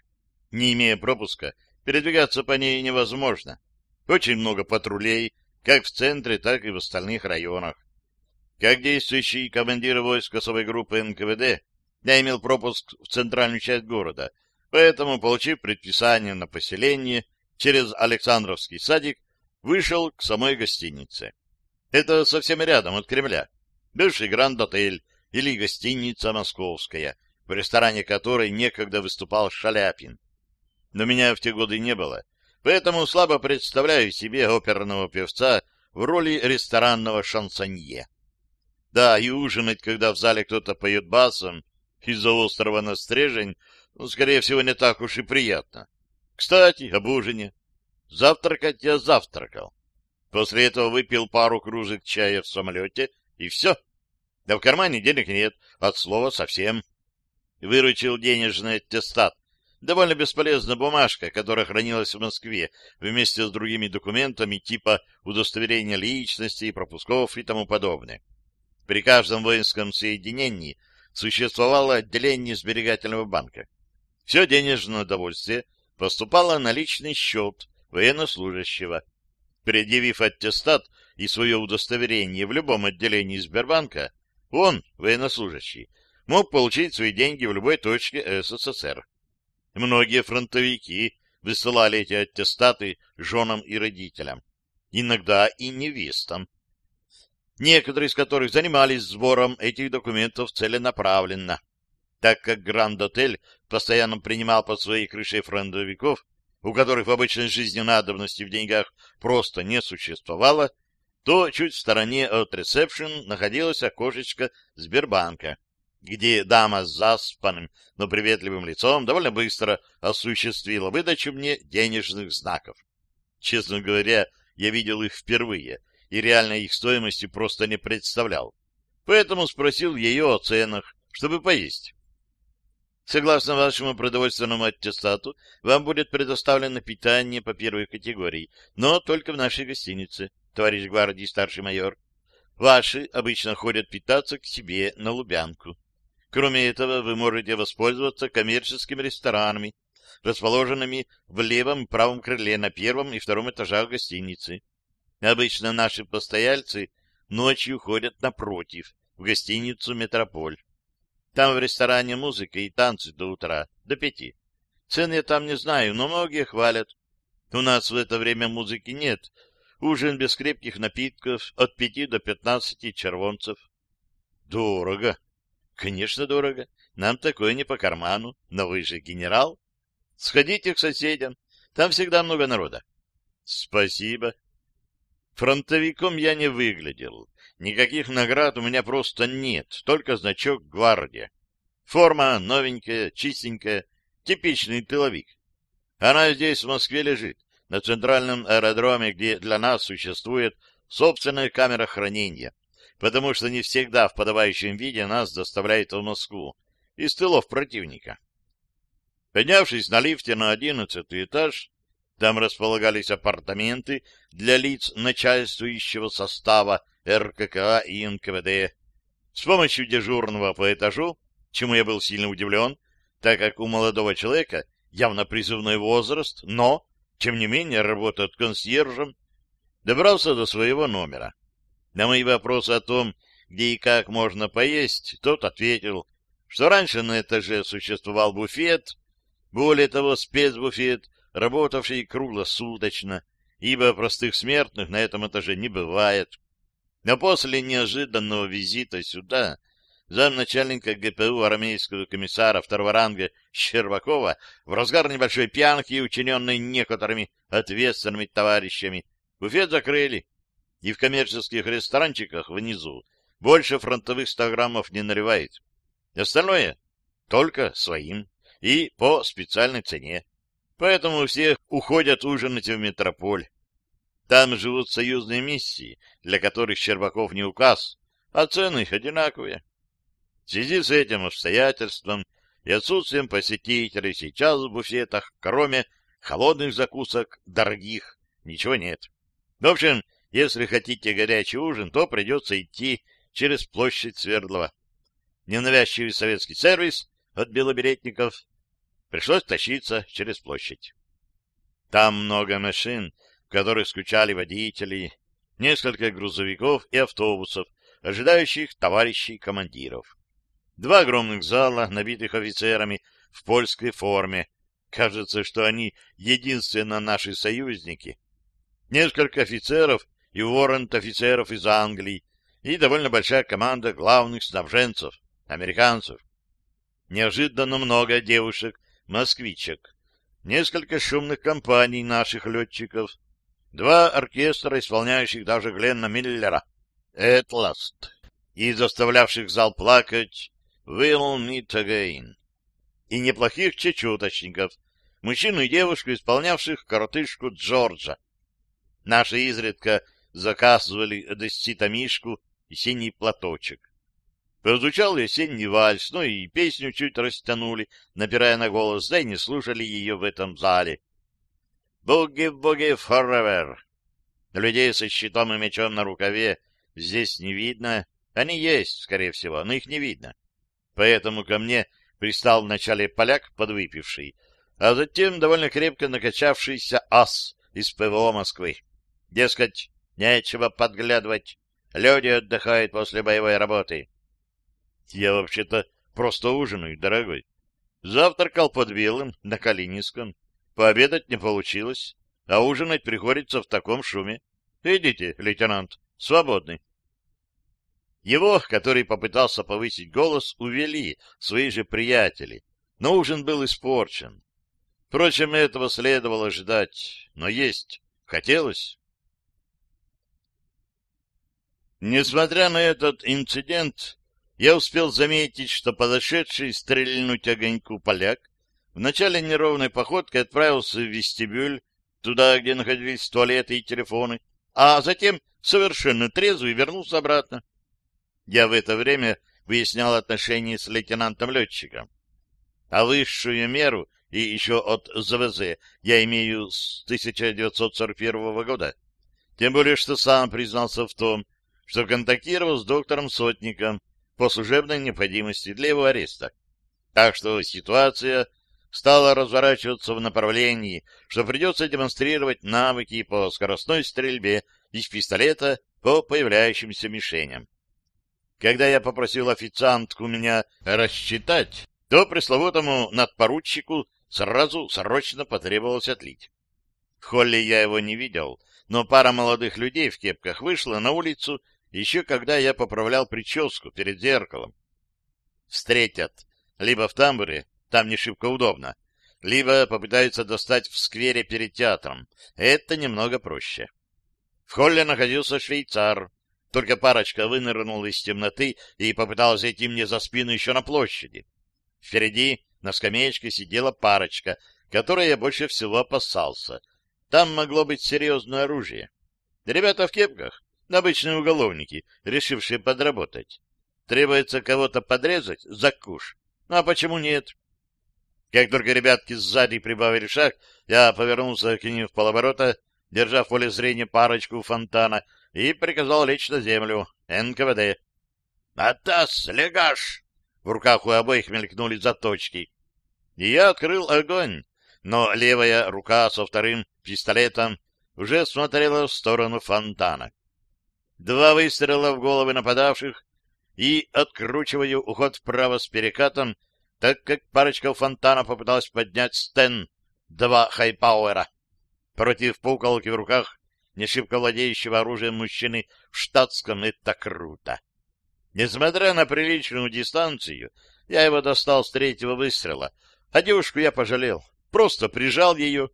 Не имея пропуска, передвигаться по ней невозможно. Очень много патрулей, как в центре, так и в остальных районах. Как действующий командир войск особой группы НКВД, я имел пропуск в центральную часть города, поэтому, получив предписание на поселение через Александровский садик, вышел к самой гостинице. Это совсем рядом от Кремля. Бывший Гранд-отель или гостиница Московская, в ресторане которой некогда выступал Шаляпин. Но меня в те годы не было, поэтому слабо представляю себе оперного певца в роли ресторанного шансонье. Да, и ужинать, когда в зале кто-то поет басом из-за острова на стрежень, ну, скорее всего, не так уж и приятно. Кстати, об ужине. Завтракать я завтракал. После этого выпил пару кружек чая в самолете, и все. Да в кармане денег нет, от слова совсем. Выручил денежный аттестат Довольно бесполезная бумажка, которая хранилась в Москве вместе с другими документами типа удостоверения личности, пропусков и тому подобное. При каждом воинском соединении существовало отделение сберегательного банка. Все денежное удовольствие поступало на личный счет военнослужащего. Предъявив аттестат и свое удостоверение в любом отделении Сбербанка, он, военнослужащий, мог получить свои деньги в любой точке СССР. Многие фронтовики высылали эти аттестаты женам и родителям, иногда и невестам, некоторые из которых занимались сбором этих документов целенаправленно, так как Гранд-отель постоянно принимал под своей крышей фронтовиков, у которых в обычной жизни надобности в деньгах просто не существовало, то чуть в стороне от ресепшн находилось окошечко Сбербанка, где дама с заспанным, но приветливым лицом довольно быстро осуществила выдачу мне денежных знаков. Честно говоря, я видел их впервые и реально их стоимости просто не представлял. Поэтому спросил ее о ценах, чтобы поесть. Согласно вашему продовольственному аттестату, вам будет предоставлено питание по первой категории, но только в нашей гостинице, товарищ гвардии старший майор. Ваши обычно ходят питаться к себе на Лубянку. Кроме этого, вы можете воспользоваться коммерческими ресторанами, расположенными в левом и правом крыле на первом и втором этажах гостиницы. Обычно наши постояльцы ночью ходят напротив, в гостиницу «Метрополь». Там в ресторане музыка и танцы до утра, до пяти. Цены я там не знаю, но многие хвалят. У нас в это время музыки нет. Ужин без крепких напитков от пяти до пятнадцати червонцев. Дорого. Конечно, дорого. Нам такое не по карману. Но вы же генерал. Сходите к соседям. Там всегда много народа. Спасибо. Фронтовиком я не выглядел. Никаких наград у меня просто нет, только значок гвардия. Форма новенькая, чистенькая, типичный тыловик. Она здесь, в Москве, лежит, на центральном аэродроме, где для нас существует собственная камера хранения потому что не всегда в подавающем виде нас доставляют в Москву из тылов противника. Поднявшись на лифте на одиннадцатый этаж, там располагались апартаменты для лиц начальствующего состава РККА и НКВД. С помощью дежурного по этажу, чему я был сильно удивлен, так как у молодого человека явно призывной возраст, но, тем не менее, работает консьержем, добрался до своего номера. На мои вопросы о том, где и как можно поесть, тот ответил, что раньше на этаже существовал буфет, более того, спецбуфет, работавший круглосуточно, ибо простых смертных на этом этаже не бывает. Но после неожиданного визита сюда замначальника ГПУ армейского комиссара второго ранга Щербакова в разгар небольшой пьянки, учиненной некоторыми ответственными товарищами, буфет закрыли, и в коммерческих ресторанчиках внизу больше фронтовых 100 граммов не наливает. Остальное только своим и по специальной цене. Поэтому все уходят ужинать в метрополь. Там живут союзные миссии, для которых Щербаков не указ, а цены одинаковые. В связи с этим обстоятельством и отсутствием посетителей сейчас в буфетах, кроме холодных закусок, дорогих, ничего нет. В общем, если хотите горячий ужин, то придется идти через площадь Свердлова. Ненавязчивый советский сервис от белоберетников пришлось тащиться через площадь. Там много машин, в которых скучали водители, несколько грузовиков и автобусов, ожидающих товарищей командиров. Два огромных зала, набитых офицерами в польской форме. Кажется, что они единственно наши союзники. Несколько офицеров и воррент офицеров из Англии, и довольно большая команда главных снабженцев, американцев. Неожиданно много девушек-москвичек, несколько шумных компаний наших летчиков, два оркестра, исполняющих даже Гленна Миллера, «At Last», и заставлявших зал плакать «We'll meet again», и неплохих чечеточников, мужчину и девушку, исполнявших коротышку Джорджа. Наши изредка заказывали десятитомишку и синий платочек. Прозвучал весенний вальс, ну и песню чуть растянули, напирая на голос, да и не слушали ее в этом зале. «Буги-буги forever!» Людей со щитом и мечом на рукаве здесь не видно. Они есть, скорее всего, но их не видно. Поэтому ко мне пристал вначале поляк подвыпивший, а затем довольно крепко накачавшийся ас из ПВО Москвы. Дескать, нечего подглядывать, люди отдыхают после боевой работы. Я вообще-то просто ужинаю, дорогой. Завтракал под белым на Калининском. Пообедать не получилось, а ужинать приходится в таком шуме. Идите, лейтенант, свободный. Его, который попытался повысить голос, увели свои же приятели, но ужин был испорчен. Впрочем, этого следовало ждать, но есть хотелось. Несмотря на этот инцидент, я успел заметить, что подошедший стрельнуть огоньку поляк в начале неровной походкой отправился в вестибюль, туда, где находились туалеты и телефоны, а затем совершенно трезвый вернулся обратно. Я в это время выяснял отношения с лейтенантом-летчиком. А высшую меру, и еще от ЗВЗ, я имею с 1941 года. Тем более, что сам признался в том, что контактировал с доктором Сотником по служебной необходимости для его ареста. Так что ситуация стала разворачиваться в направлении, что придется демонстрировать навыки по скоростной стрельбе из пистолета по появляющимся мишеням. Когда я попросил официантку меня рассчитать, то пресловутому надпоручику сразу срочно потребовалось отлить. В холле я его не видел, но пара молодых людей в кепках вышла на улицу еще когда я поправлял прическу перед зеркалом. Встретят либо в тамбуре, там не шибко удобно, либо попытаются достать в сквере перед театром. Это немного проще. В холле находился швейцар. Только парочка вынырнула из темноты и попыталась зайти мне за спину еще на площади. Впереди на скамеечке сидела парочка, которой я больше всего опасался. Там могло быть серьезное оружие. Ребята в кепках, обычные уголовники, решившие подработать. Требуется кого-то подрезать за куш. Ну, а почему нет? Как только ребятки сзади прибавили шаг, я повернулся к ним в полоборота, держа в поле зрения парочку фонтана, и приказал лечь на землю. НКВД. «Атас, легаш!» В руках у обоих мелькнули заточки. И я открыл огонь, но левая рука со вторым пистолетом уже смотрела в сторону фонтана. Два выстрела в головы нападавших и откручиваю уход вправо с перекатом, так как парочка фонтана попыталась поднять стен два хайпауэра. Против пуколки в руках не шибко владеющего оружием мужчины в штатском это круто. Несмотря на приличную дистанцию, я его достал с третьего выстрела, а девушку я пожалел. Просто прижал ее,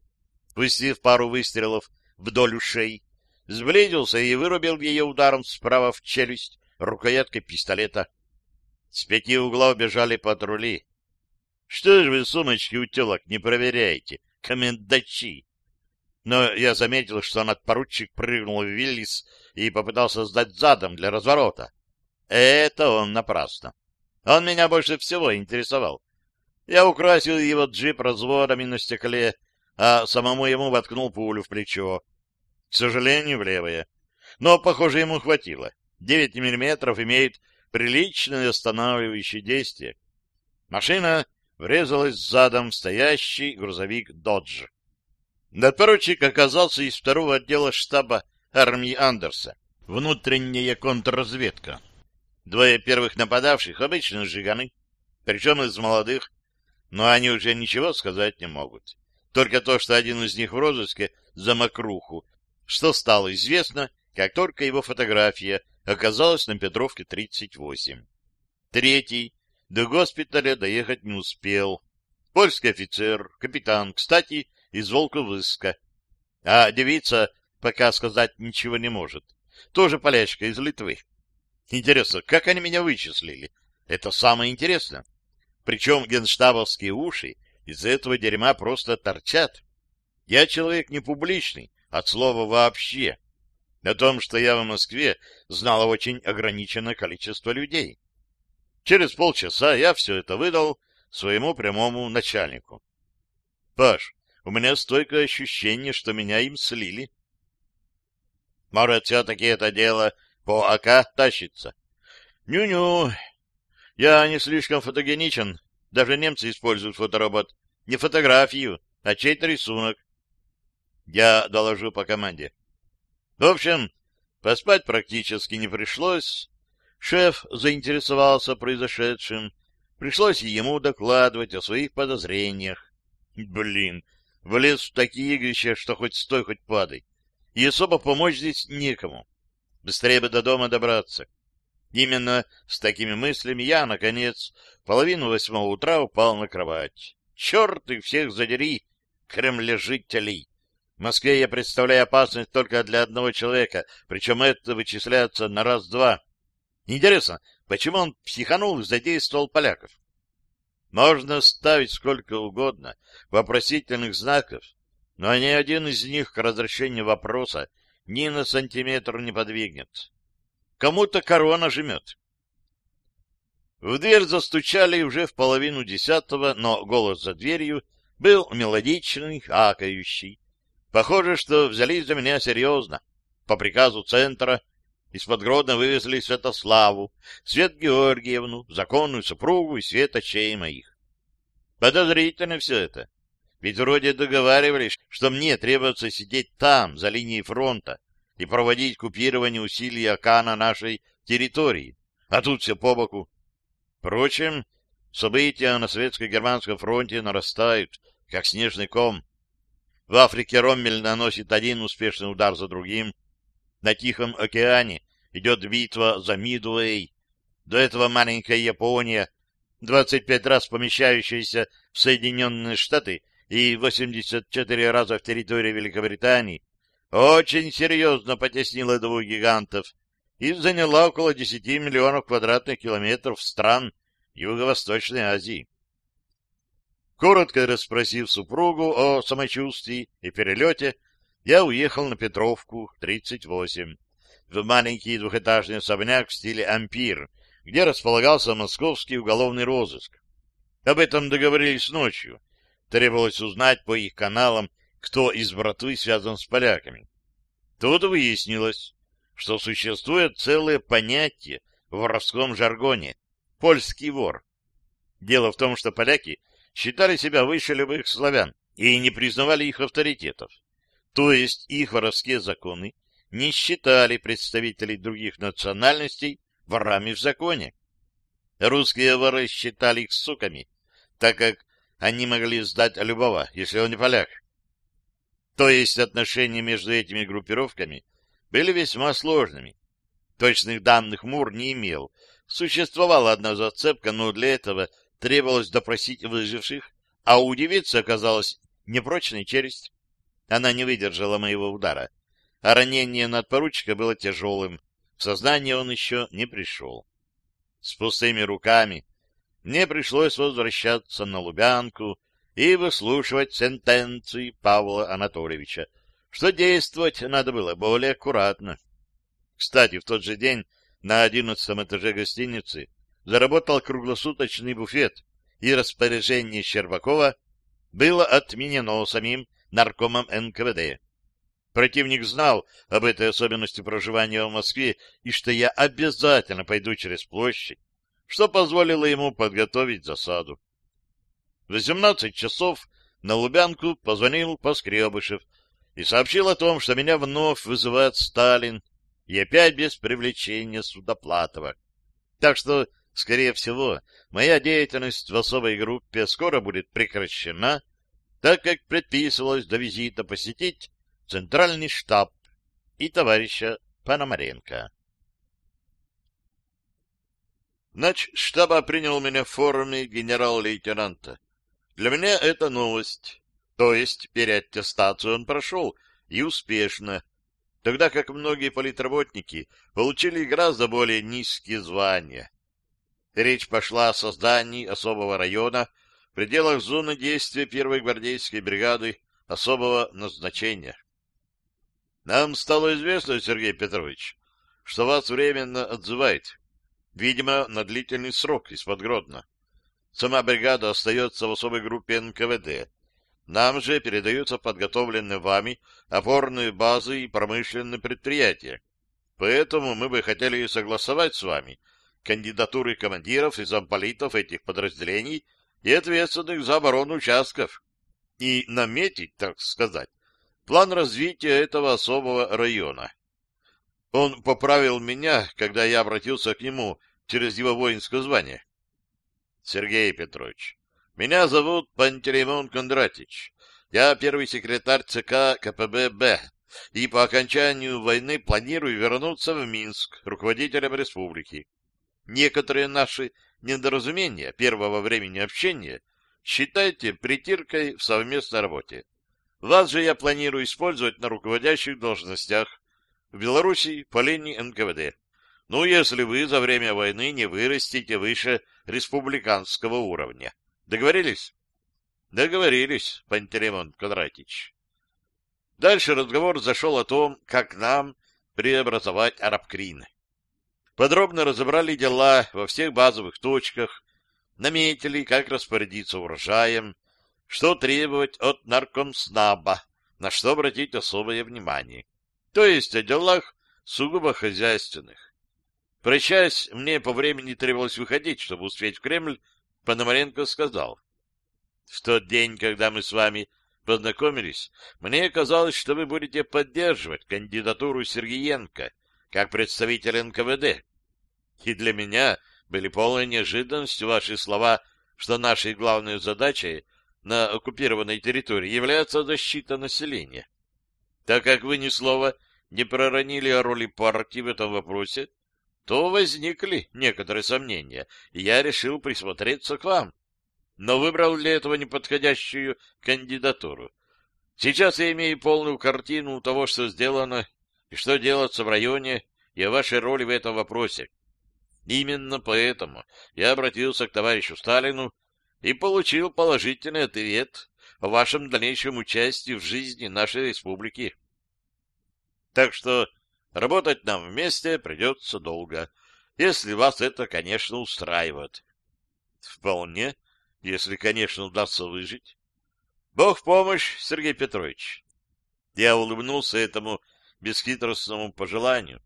пустив пару выстрелов вдоль ушей, сблизился и вырубил ее ударом справа в челюсть рукояткой пистолета. С пяти углов бежали патрули. Что ж вы сумочки у телок не проверяете, комендачи? Но я заметил, что надпоручик прыгнул в Виллис и попытался сдать задом для разворота. Это он напрасно. Он меня больше всего интересовал. Я украсил его джип разводами на стекле, а самому ему воткнул пулю в плечо к сожалению, в левое. Но, похоже, ему хватило. 9 миллиметров имеет приличное останавливающее действие. Машина врезалась задом в стоящий грузовик «Додж». Надпоручик оказался из второго отдела штаба армии Андерса. Внутренняя контрразведка. Двое первых нападавших обычно жиганы, причем из молодых, но они уже ничего сказать не могут. Только то, что один из них в розыске за мокруху что стало известно, как только его фотография оказалась на Петровке 38. Третий до госпиталя доехать не успел. Польский офицер, капитан, кстати, из Волковыска. А девица пока сказать ничего не может. Тоже полячка из Литвы. Интересно, как они меня вычислили? Это самое интересное. Причем генштабовские уши из этого дерьма просто торчат. Я человек не публичный, от слова «вообще». О том, что я в Москве, знало очень ограниченное количество людей. Через полчаса я все это выдал своему прямому начальнику. — Паш, у меня стойкое ощущение, что меня им слили. — Может, все-таки это дело по АК тащится? Ню — Ню-ню. Я не слишком фотогеничен. Даже немцы используют фоторобот. Не фотографию, а чей-то рисунок. Я доложу по команде. В общем, поспать практически не пришлось. Шеф заинтересовался произошедшим. Пришлось ему докладывать о своих подозрениях. Блин, влез в такие игрища, что хоть стой, хоть падай. И особо помочь здесь некому. Быстрее бы до дома добраться. Именно с такими мыслями я, наконец, половину восьмого утра упал на кровать. Черт их всех задери, кремлежителей! Москве я представляю опасность только для одного человека, причем это вычисляется на раз-два. Интересно, почему он психанул и задействовал поляков? Можно ставить сколько угодно вопросительных знаков, но ни один из них к разрешению вопроса ни на сантиметр не подвигнет. Кому-то корона жмет. В дверь застучали уже в половину десятого, но голос за дверью был мелодичный, акающий. Похоже, что взялись за меня серьезно. По приказу центра из-под Гродно вывезли Святославу, Свет Георгиевну, законную супругу и светочей моих. Подозрительно все это. Ведь вроде договаривались, что мне требуется сидеть там, за линией фронта, и проводить купирование усилий АК на нашей территории. А тут все по боку. Впрочем, события на советско-германском фронте нарастают, как снежный ком. В Африке Роммель наносит один успешный удар за другим, на Тихом океане идет битва за Мидуэй. До этого маленькая Япония, 25 раз помещающаяся в Соединенные Штаты и 84 раза в территории Великобритании, очень серьезно потеснила двух гигантов и заняла около 10 миллионов квадратных километров стран Юго-Восточной Азии. Коротко расспросив супругу о самочувствии и перелете, я уехал на Петровку, 38, в маленький двухэтажный особняк в стиле ампир, где располагался московский уголовный розыск. Об этом договорились ночью. Требовалось узнать по их каналам, кто из братвы связан с поляками. Тут выяснилось, что существует целое понятие в воровском жаргоне — польский вор. Дело в том, что поляки считали себя выше любых славян и не признавали их авторитетов. То есть их воровские законы не считали представителей других национальностей ворами в законе. Русские воры считали их суками, так как они могли сдать любого, если он не поляк. То есть отношения между этими группировками были весьма сложными. Точных данных Мур не имел. Существовала одна зацепка, но для этого требовалось допросить выживших, а у девицы оказалась непрочная челюсть. Она не выдержала моего удара, а ранение надпоручика было тяжелым. В сознание он еще не пришел. С пустыми руками мне пришлось возвращаться на Лубянку и выслушивать сентенции Павла Анатольевича, что действовать надо было более аккуратно. Кстати, в тот же день на одиннадцатом этаже гостиницы заработал круглосуточный буфет, и распоряжение Щербакова было отменено самим наркомом НКВД. Противник знал об этой особенности проживания в Москве и что я обязательно пойду через площадь, что позволило ему подготовить засаду. В 18 часов на Лубянку позвонил Поскребышев и сообщил о том, что меня вновь вызывает Сталин, и опять без привлечения Судоплатова. Так что, скорее всего, моя деятельность в особой группе скоро будет прекращена, так как предписывалось до визита посетить центральный штаб и товарища Пономаренко. Нач штаба принял меня в форме генерал-лейтенанта. Для меня это новость. То есть переаттестацию он прошел, и успешно, тогда как многие политработники получили гораздо более низкие звания. Речь пошла о создании особого района в пределах зоны действия первой гвардейской бригады особого назначения. Нам стало известно, Сергей Петрович, что вас временно отзывает. видимо, на длительный срок из-под Гродно. Сама бригада остается в особой группе НКВД. Нам же передаются подготовленные вами опорные базы и промышленные предприятия. Поэтому мы бы хотели согласовать с вами кандидатуры командиров и замполитов этих подразделений и ответственных за оборону участков и наметить, так сказать, план развития этого особого района. Он поправил меня, когда я обратился к нему через его воинское звание. Сергей Петрович, меня зовут Пантелеймон Кондратич. Я первый секретарь ЦК КПБ-Б, и по окончанию войны планирую вернуться в Минск руководителем республики. Некоторые наши недоразумения первого времени общения считайте притиркой в совместной работе. Вас же я планирую использовать на руководящих должностях в Белоруссии по линии НКВД. Ну, если вы за время войны не вырастите выше республиканского уровня. Договорились? Договорились, Пантелеймон Кондратич. Дальше разговор зашел о том, как нам преобразовать Арабкрин. Подробно разобрали дела во всех базовых точках, наметили, как распорядиться урожаем, что требовать от наркомснаба, на что обратить особое внимание. То есть о делах сугубо хозяйственных. Прощаясь, мне по времени требовалось выходить, чтобы успеть в Кремль, Пономаренко сказал. В тот день, когда мы с вами познакомились, мне казалось, что вы будете поддерживать кандидатуру Сергеенко как представитель НКВД. И для меня были полной неожиданностью ваши слова, что нашей главной задачей на оккупированной территории является защита населения. Так как вы ни слова не проронили о роли партии в этом вопросе, то возникли некоторые сомнения, и я решил присмотреться к вам. Но выбрал для этого неподходящую кандидатуру. Сейчас я имею полную картину того, что сделано и что делается в районе, и о вашей роли в этом вопросе. Именно поэтому я обратился к товарищу Сталину и получил положительный ответ о вашем дальнейшем участии в жизни нашей республики. Так что Работать нам вместе придется долго, если вас это, конечно, устраивает. Вполне, если, конечно, удастся выжить. Бог в помощь, Сергей Петрович. Я улыбнулся этому бесхитростному пожеланию.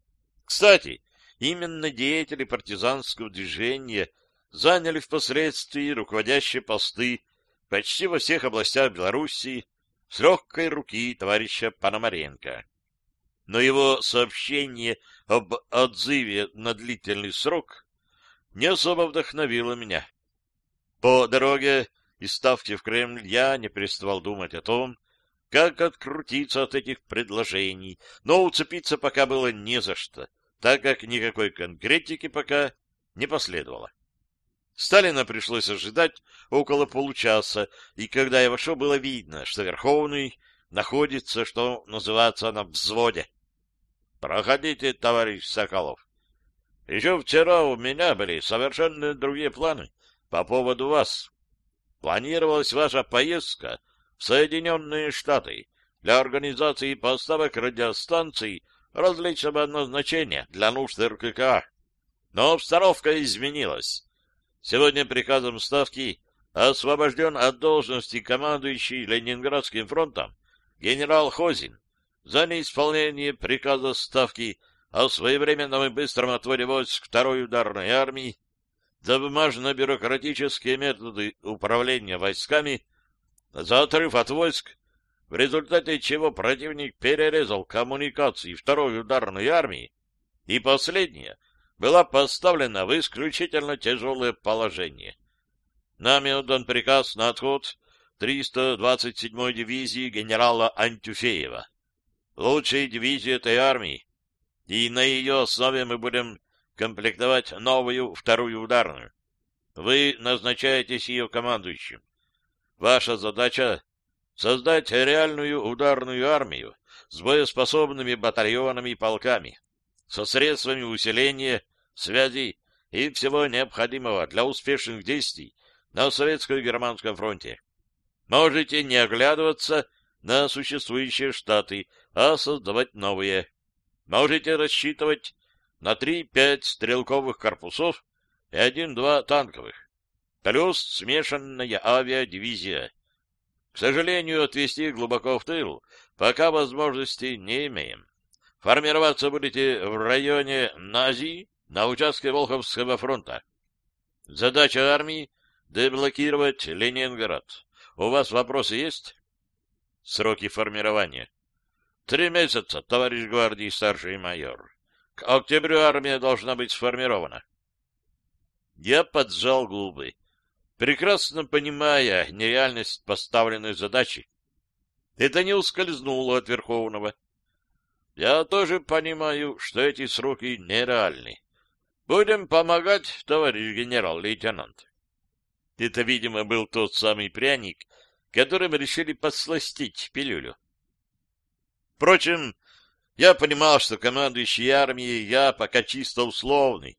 Кстати, именно деятели партизанского движения заняли впоследствии руководящие посты почти во всех областях Белоруссии с легкой руки товарища Пономаренко но его сообщение об отзыве на длительный срок не особо вдохновило меня. По дороге из Ставки в Кремль я не переставал думать о том, как открутиться от этих предложений, но уцепиться пока было не за что, так как никакой конкретики пока не последовало. Сталина пришлось ожидать около получаса, и когда я вошел, было видно, что Верховный находится, что называется, на взводе. Проходите, товарищ Соколов. Еще вчера у меня были совершенно другие планы по поводу вас. Планировалась ваша поездка в Соединенные Штаты для организации поставок радиостанций различного назначения для нужд РКК. Но обстановка изменилась. Сегодня приказом Ставки освобожден от должности командующий Ленинградским фронтом генерал Хозин за неисполнение приказа Ставки о своевременном и быстром отводе войск второй ударной армии, за бумажно-бюрократические методы управления войсками, за отрыв от войск, в результате чего противник перерезал коммуникации второй ударной армии, и последняя была поставлена в исключительно тяжелое положение. Нами отдан приказ на отход 327-й дивизии генерала Антюфеева лучшей дивизии этой армии, и на ее основе мы будем комплектовать новую вторую ударную. Вы назначаетесь ее командующим. Ваша задача — создать реальную ударную армию с боеспособными батальонами и полками, со средствами усиления, связи и всего необходимого для успешных действий на советско-германском фронте. Можете не оглядываться на существующие штаты, а создавать новые. Можете рассчитывать на 3-5 стрелковых корпусов и один-два танковых. Плюс смешанная авиадивизия. К сожалению, отвести глубоко в тыл пока возможности не имеем. Формироваться будете в районе Нази на участке Волховского фронта. Задача армии — деблокировать Ленинград. У вас вопросы есть? Сроки формирования. Три месяца, товарищ гвардии старший майор. К октябрю армия должна быть сформирована. Я поджал губы, прекрасно понимая нереальность поставленной задачи. Это не ускользнуло от Верховного. Я тоже понимаю, что эти сроки нереальны. Будем помогать, товарищ генерал-лейтенант. Это, видимо, был тот самый пряник, которым решили подсластить пилюлю. Впрочем, я понимал, что командующий армией я пока чисто условный,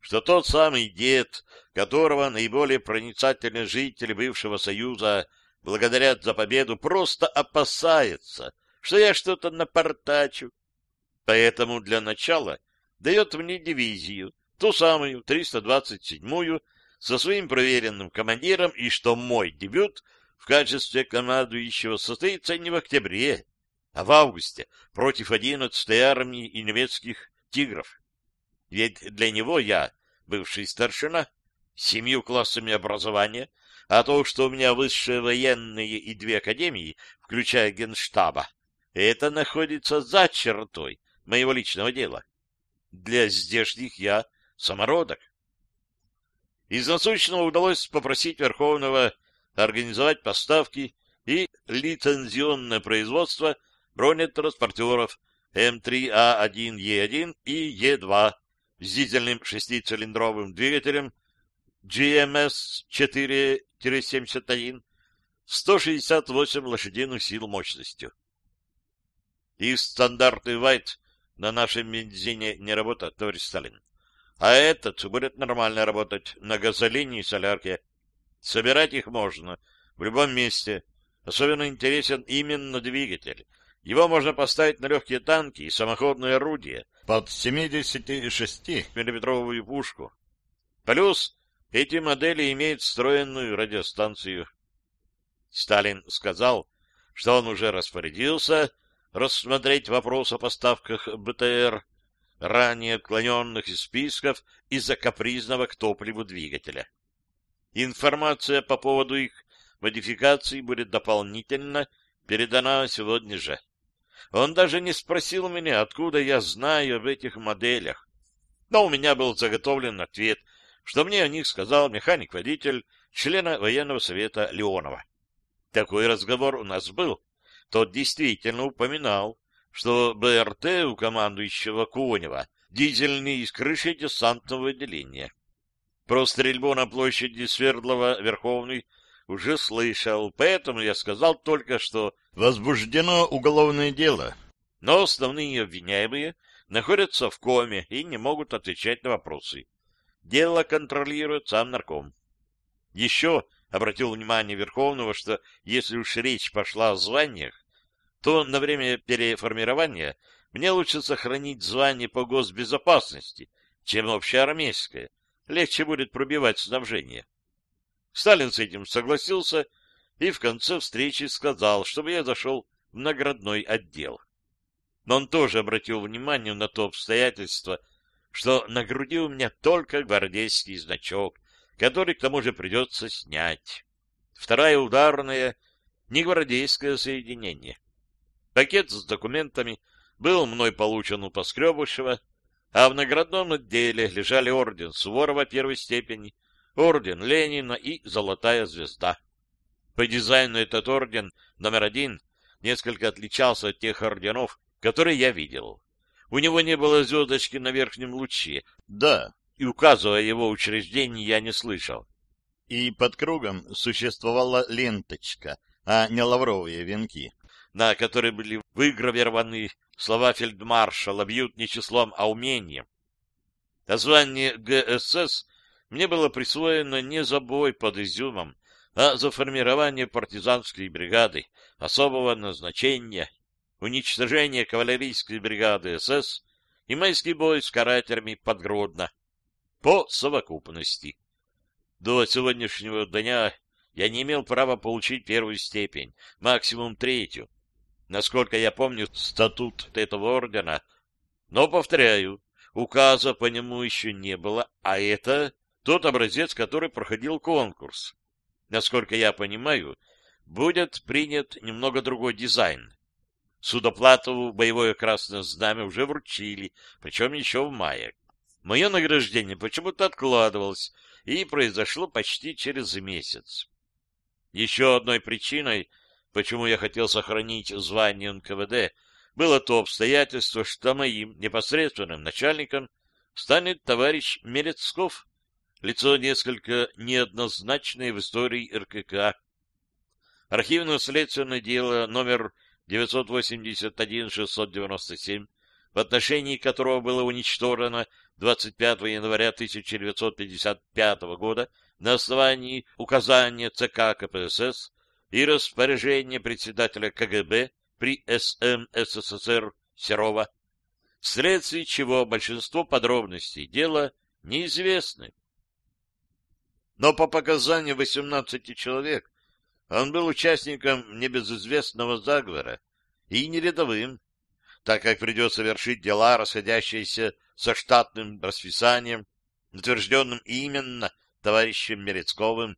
что тот самый дед, которого наиболее проницательные жители бывшего Союза благодарят за победу, просто опасается, что я что-то напортачу. Поэтому для начала дает мне дивизию, ту самую, 327-ю, со своим проверенным командиром, и что мой дебют в качестве командующего состоится не в октябре, а в августе против 11-й армии и немецких «Тигров». Ведь для него я, бывший старшина, семью классами образования, а то, что у меня высшие военные и две академии, включая генштаба, это находится за чертой моего личного дела. Для здешних я самородок. Из насущного удалось попросить Верховного организовать поставки и лицензионное производство бронетранспортеров М3А1Е1 и Е2 с дизельным шестицилиндровым двигателем GMS-4-71 168 лошадиных сил мощностью. Их стандарты Вайт на нашем бензине не работают, товарищ Сталин. А этот будет нормально работать на газолине и солярке. Собирать их можно в любом месте. Особенно интересен именно двигатель. Его можно поставить на легкие танки и самоходное орудие под 76-миллиметровую пушку. Плюс эти модели имеют встроенную радиостанцию. Сталин сказал, что он уже распорядился рассмотреть вопрос о поставках БТР, ранее отклоненных из списков из-за капризного к топливу двигателя. Информация по поводу их модификаций будет дополнительно передана сегодня же. Он даже не спросил меня, откуда я знаю об этих моделях. Но у меня был заготовлен ответ, что мне о них сказал механик-водитель члена военного совета Леонова. Такой разговор у нас был. Тот действительно упоминал, что БРТ у командующего Конева дизельный из крыши десантного отделения. Про стрельбу на площади Свердлова Верховный уже слышал, поэтому я сказал только, что возбуждено уголовное дело, но основные обвиняемые находятся в коме и не могут отвечать на вопросы. Дело контролирует сам нарком. Еще обратил внимание Верховного, что если уж речь пошла о званиях, то на время переформирования мне лучше сохранить звание по госбезопасности, чем общеармейское. Легче будет пробивать снабжение. Сталин с этим согласился и в конце встречи сказал, чтобы я зашел в наградной отдел. Но он тоже обратил внимание на то обстоятельство, что на груди у меня только гвардейский значок, который к тому же придется снять. Вторая ударная — не гвардейское соединение. Пакет с документами был мной получен у Поскребышева, а в наградном отделе лежали орден Суворова первой степени — орден Ленина и золотая звезда. По дизайну этот орден номер один несколько отличался от тех орденов, которые я видел. У него не было звездочки на верхнем луче, да, и указывая его учреждение я не слышал. И под кругом существовала ленточка, а не лавровые венки, на которой были выгравированы слова фельдмаршала «Бьют не числом, а умением». Название ГСС мне было присвоено не за бой под Изюмом, а за формирование партизанской бригады особого назначения, уничтожение кавалерийской бригады СС и майский бой с карателями под Гродно. По совокупности. До сегодняшнего дня я не имел права получить первую степень, максимум третью. Насколько я помню статут этого ордена. Но, повторяю, указа по нему еще не было, а это тот образец, который проходил конкурс. Насколько я понимаю, будет принят немного другой дизайн. Судоплатову боевое красное знамя уже вручили, причем еще в мае. Мое награждение почему-то откладывалось, и произошло почти через месяц. Еще одной причиной, почему я хотел сохранить звание НКВД, было то обстоятельство, что моим непосредственным начальником станет товарищ Мерецков, лицо несколько неоднозначное в истории РКК. Архивно-следственное дело номер 981-697, в отношении которого было уничтожено 25 января 1955 года на основании указания ЦК КПСС и распоряжения председателя КГБ при СМ СССР Серова, вследствие чего большинство подробностей дела неизвестны. Но по показанию 18 человек он был участником небезызвестного заговора и не рядовым, так как придется вершить дела, расходящиеся со штатным расписанием, утвержденным именно товарищем Мерецковым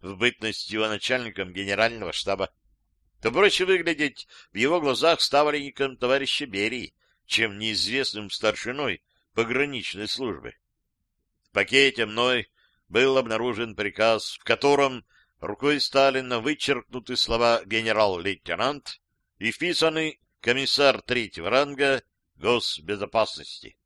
в бытность его начальником генерального штаба, то проще выглядеть в его глазах ставленником товарища Берии, чем неизвестным старшиной пограничной службы. В пакете мной был обнаружен приказ, в котором рукой Сталина вычеркнуты слова «генерал-лейтенант» и вписаны комиссар третьего ранга госбезопасности.